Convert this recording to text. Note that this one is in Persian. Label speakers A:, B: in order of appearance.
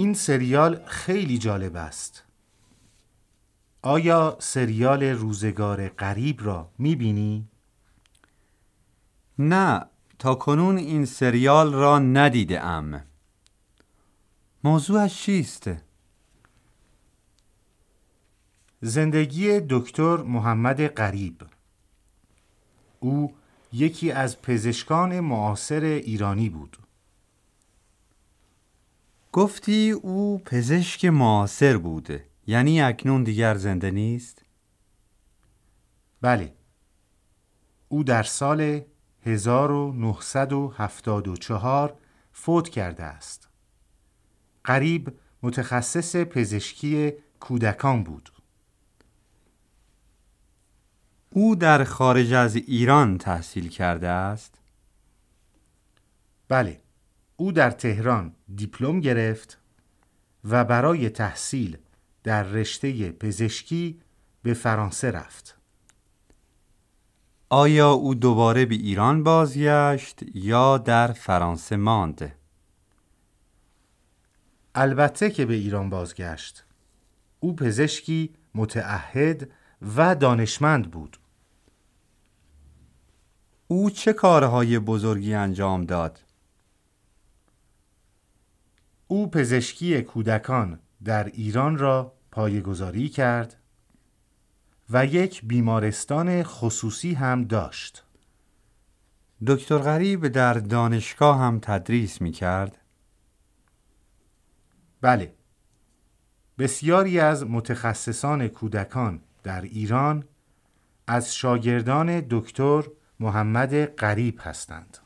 A: این سریال خیلی جالب است. آیا سریال روزگار غریب را می بینی؟
B: نه تا کنون این سریال را ندیده ام موضوعش چیست؟
A: زندگی دکتر محمد غریب او یکی از پزشکان معاصر ایرانی بود
B: گفتی او پزشک معاصر بوده. یعنی اکنون دیگر زنده نیست؟
A: بله. او در سال 1974 فوت کرده است. قریب متخصص پزشکی کودکان بود.
B: او در خارج از ایران تحصیل کرده است؟
A: بله. او در تهران دیپلم گرفت و برای تحصیل در رشته پزشکی به فرانسه رفت
B: آیا او دوباره به ایران بازگشت یا در فرانسه ماند؟
A: البته که به ایران بازگشت او پزشکی متعهد و دانشمند بود
B: او چه کارهای بزرگی انجام داد؟
A: او پزشکی کودکان در ایران را پایگذاری کرد و یک بیمارستان خصوصی هم داشت.
B: دکتر غریب در دانشگاه هم تدریس می کرد؟
A: بله. بسیاری از متخصصان کودکان در ایران از شاگردان دکتر محمد غریب هستند.